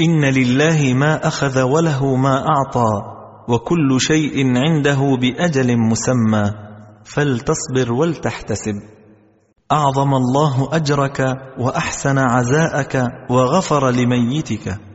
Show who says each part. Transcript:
Speaker 1: إن لله ما أخذ وله ما أعطى وكل شيء عنده بأجل مسمى فلتصبر ولتحتسب. أعظم الله أجرك وأحسن عزاءك وغفر لميتك.